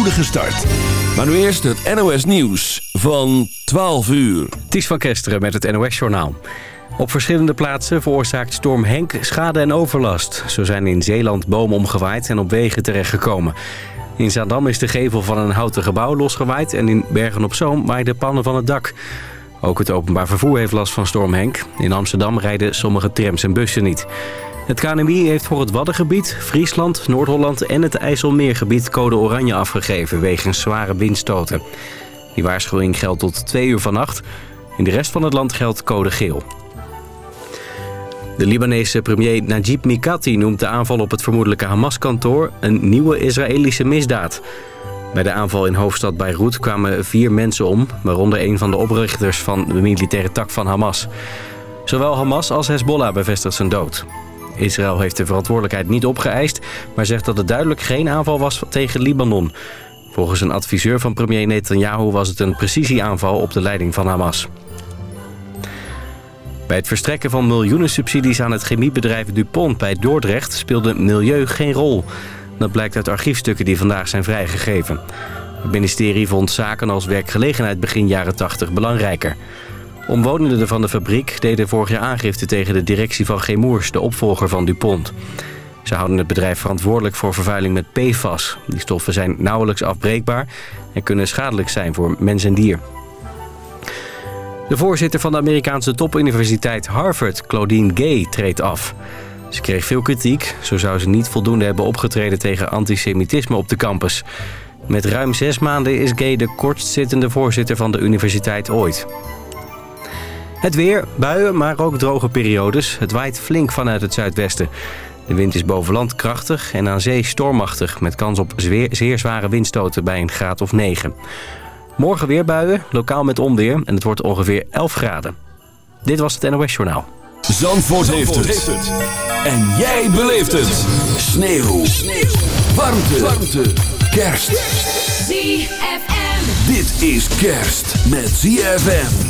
spoedige start. Maar nu eerst het NOS Nieuws van 12 uur. Ties van Kesteren met het NOS Journaal. Op verschillende plaatsen veroorzaakt storm Henk schade en overlast. Zo zijn in Zeeland bomen omgewaaid en op wegen terechtgekomen. In Zaandam is de gevel van een houten gebouw losgewaaid... en in Bergen-op-Zoom waaiden pannen van het dak. Ook het openbaar vervoer heeft last van storm Henk. In Amsterdam rijden sommige trams en bussen niet. Het KNMI heeft voor het Waddengebied, Friesland, Noord-Holland en het IJsselmeergebied code oranje afgegeven wegens zware windstoten. Die waarschuwing geldt tot 2 uur vannacht. In de rest van het land geldt code geel. De Libanese premier Najib Mikati noemt de aanval op het vermoedelijke Hamas-kantoor een nieuwe Israëlische misdaad. Bij de aanval in hoofdstad Beirut kwamen vier mensen om, waaronder een van de oprichters van de militaire tak van Hamas. Zowel Hamas als Hezbollah bevestigt zijn dood. Israël heeft de verantwoordelijkheid niet opgeëist, maar zegt dat het duidelijk geen aanval was tegen Libanon. Volgens een adviseur van premier Netanyahu was het een precisieaanval op de leiding van Hamas. Bij het verstrekken van miljoenen subsidies aan het chemiebedrijf DuPont bij Dordrecht speelde milieu geen rol. Dat blijkt uit archiefstukken die vandaag zijn vrijgegeven. Het ministerie vond zaken als werkgelegenheid begin jaren 80 belangrijker. Omwonenden van de fabriek deden vorig jaar aangifte tegen de directie van Chemours, de opvolger van DuPont. Ze houden het bedrijf verantwoordelijk voor vervuiling met PFAS. Die stoffen zijn nauwelijks afbreekbaar en kunnen schadelijk zijn voor mens en dier. De voorzitter van de Amerikaanse topuniversiteit Harvard, Claudine Gay, treedt af. Ze kreeg veel kritiek. Zo zou ze niet voldoende hebben opgetreden tegen antisemitisme op de campus. Met ruim zes maanden is Gay de kortzittende voorzitter van de universiteit ooit. Het weer, buien, maar ook droge periodes. Het waait flink vanuit het zuidwesten. De wind is boven land krachtig en aan zee stormachtig... met kans op zeer zware windstoten bij een graad of 9. Morgen weer buien, lokaal met onweer en het wordt ongeveer 11 graden. Dit was het NOS Journaal. Zandvoort, heeft, het. En jij beleeft het. Sneeuw. Sneeuw. Warmte. Warmte. Kerst. ZFM. Dit is kerst met ZFM.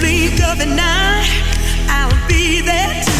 Sleep of the night. I'll be there too.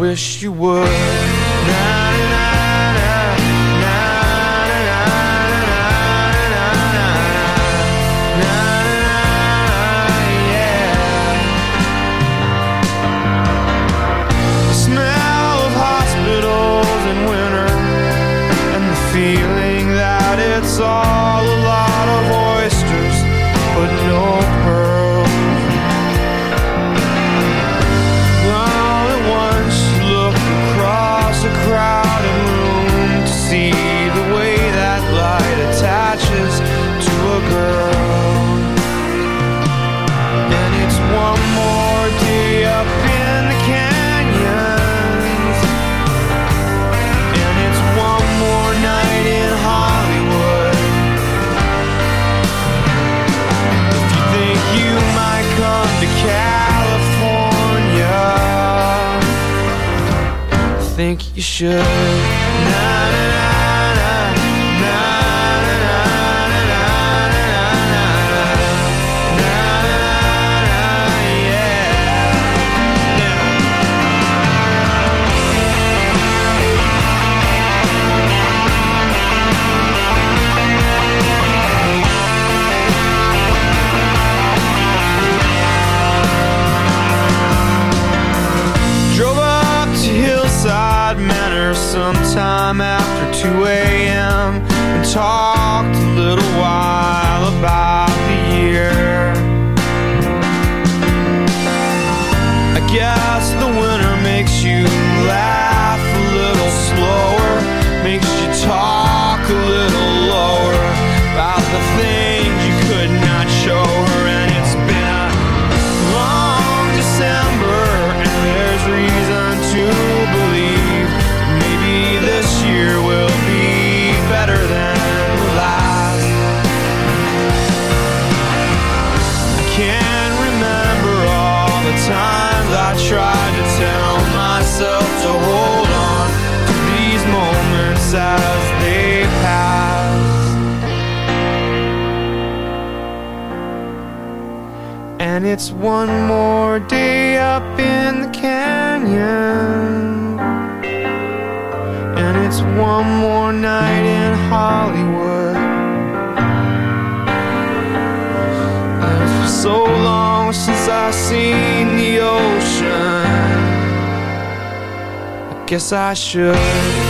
Wish you would. Think you should. Sometime after 2 a.m. and talked a little while about I should.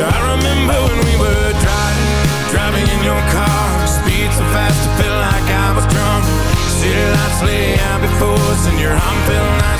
So I remember when we were driving, driving in your car. Speed so fast it felt like I was drunk. City lights lay out before us, and your arm felt nice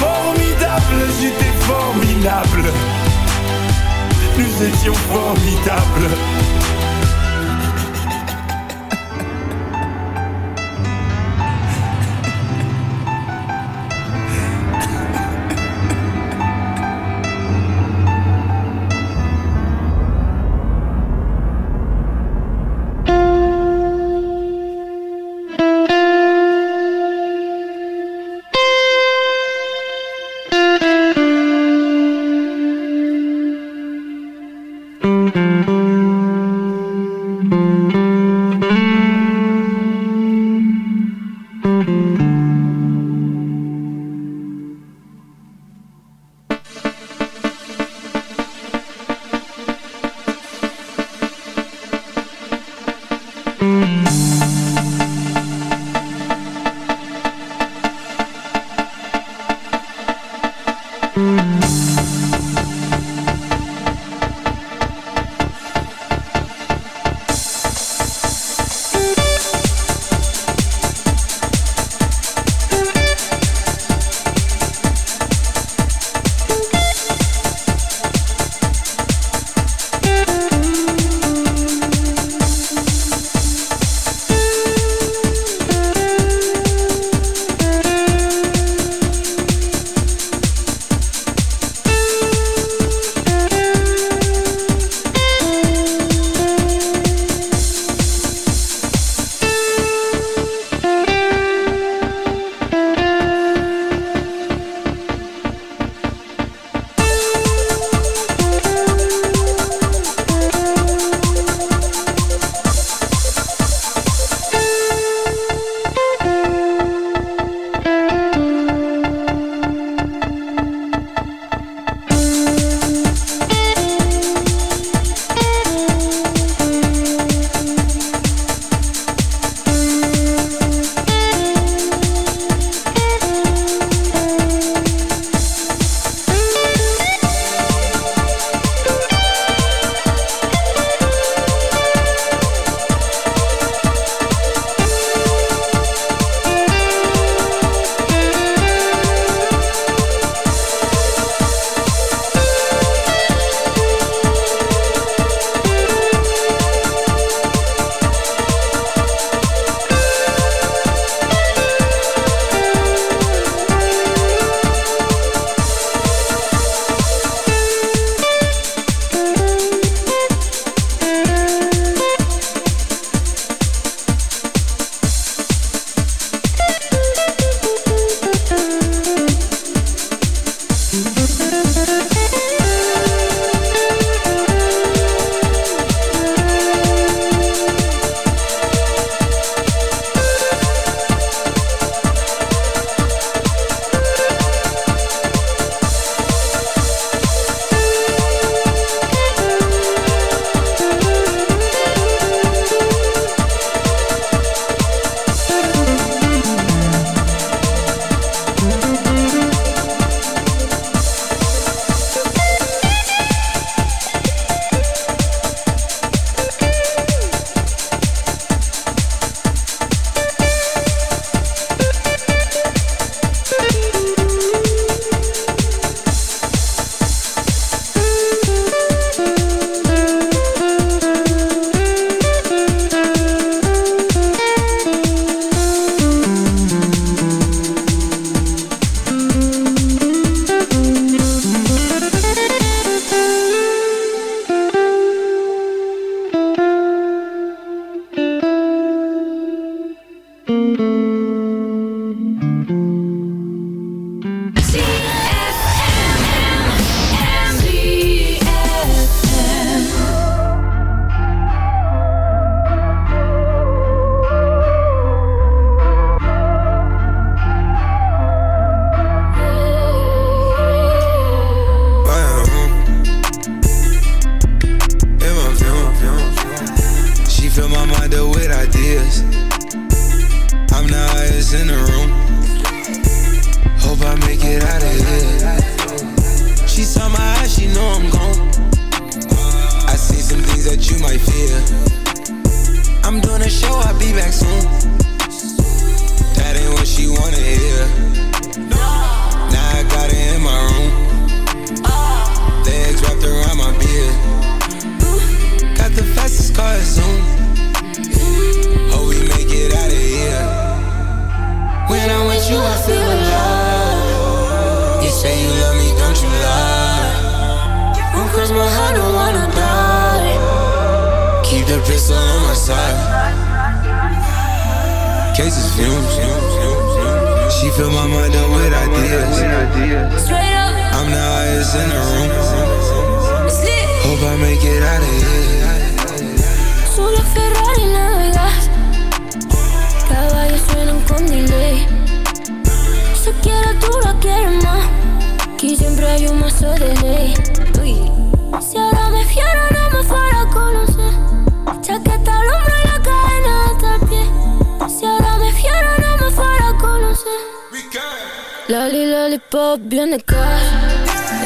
formidable, j'étais formidable. Nous étions formidables. Cases fumes. She fill my mind up with ideas. I'm the highest in the room. Hope I make it out of here. Solo Ferrari navegas Caballos suenan con delay Si quieres tú la quieres más Aquí siempre hay un mazo de ley Si ahora me fiero no me fuera lollipop, bien de casa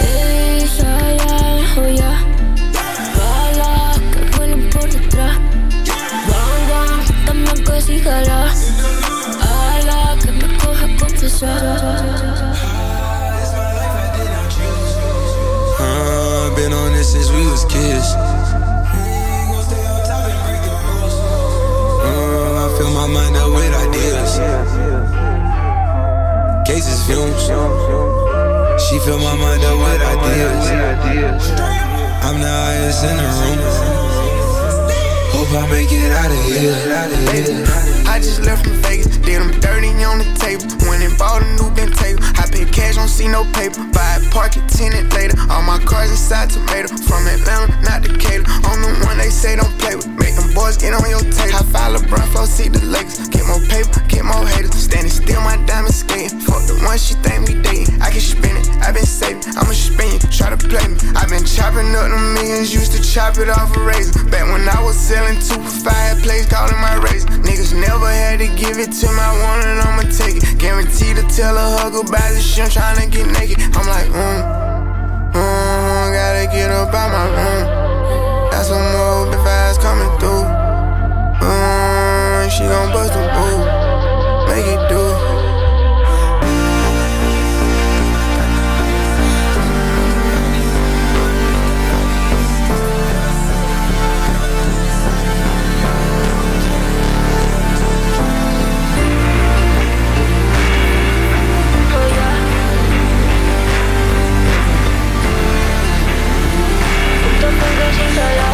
Ey, ya, ya, oh ya. Balas que por detrás. Jala. Ala, que me confesar Uh, been on this since we was kids. Uh, I fill my mind up with Cases fumes. She fill my mind up with ideas. I'm the highest in the room. Hope I make it out of here. I just left from Vegas, did them dirty on the table. Went and bought a new bent table. I paid cash, don't see no paper. Buy it, park it, tenant later. All my cars inside tomato. From Atlanta, not Decatur. On the one they say don't play with. Make them boys get on your tape. I file LeBron, flow, see the Lakers. Get paper, get more haters. Standing still, my diamond skating. Fuck the one she think we dating. I can spin it, I been saving. I'ma spin you, try to play me. I been chopping up the millions, used to chop it off a razor. Back when I was selling two for five plays, calling my razor. Niggas never had to give it to my one and I'ma take it. Guaranteed to tell a hug about this shit, I'm tryna get naked. I'm like, mm, mm, gotta get up out my room. That's some more fast coming through. Mm, she gon' bust a move. Make it do. Juntos,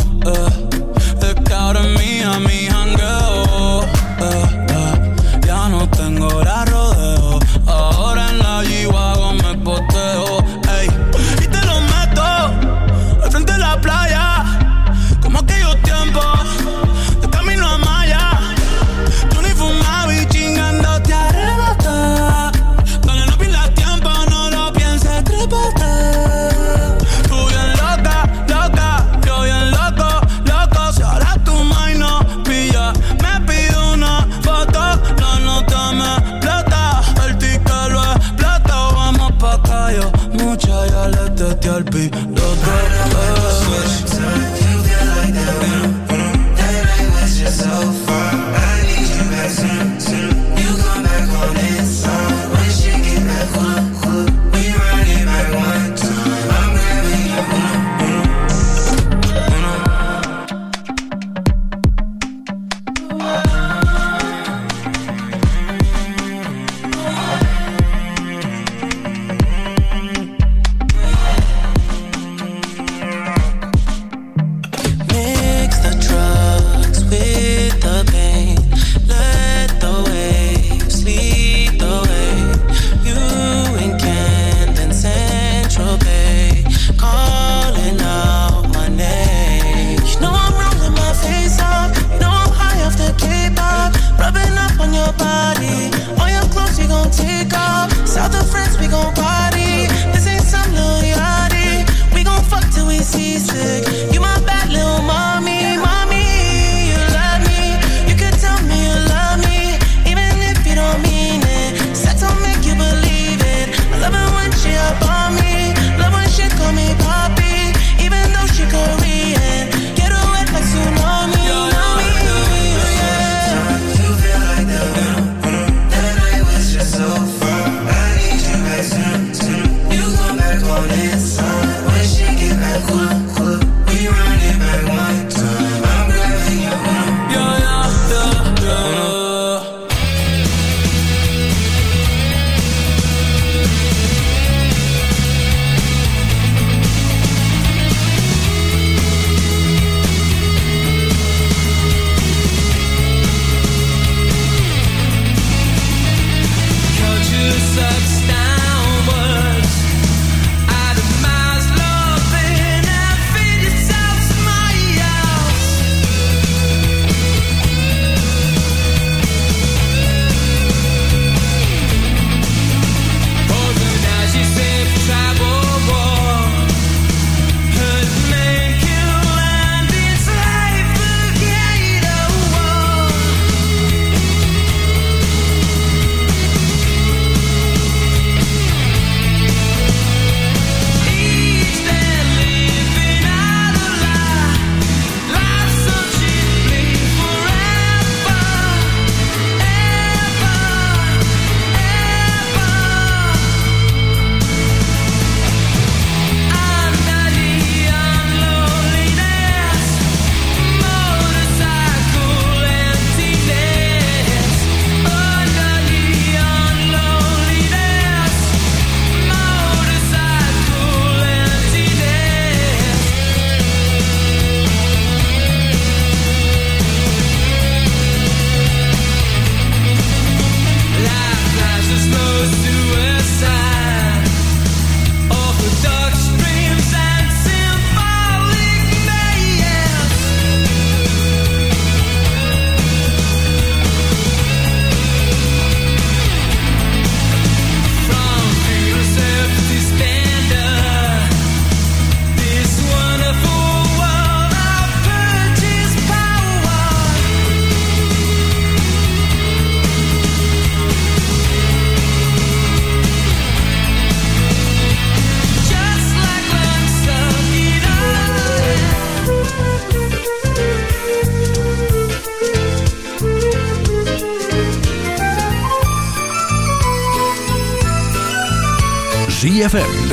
uh, look out of me, I mean,